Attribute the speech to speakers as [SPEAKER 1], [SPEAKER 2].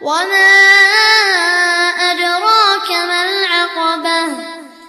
[SPEAKER 1] وما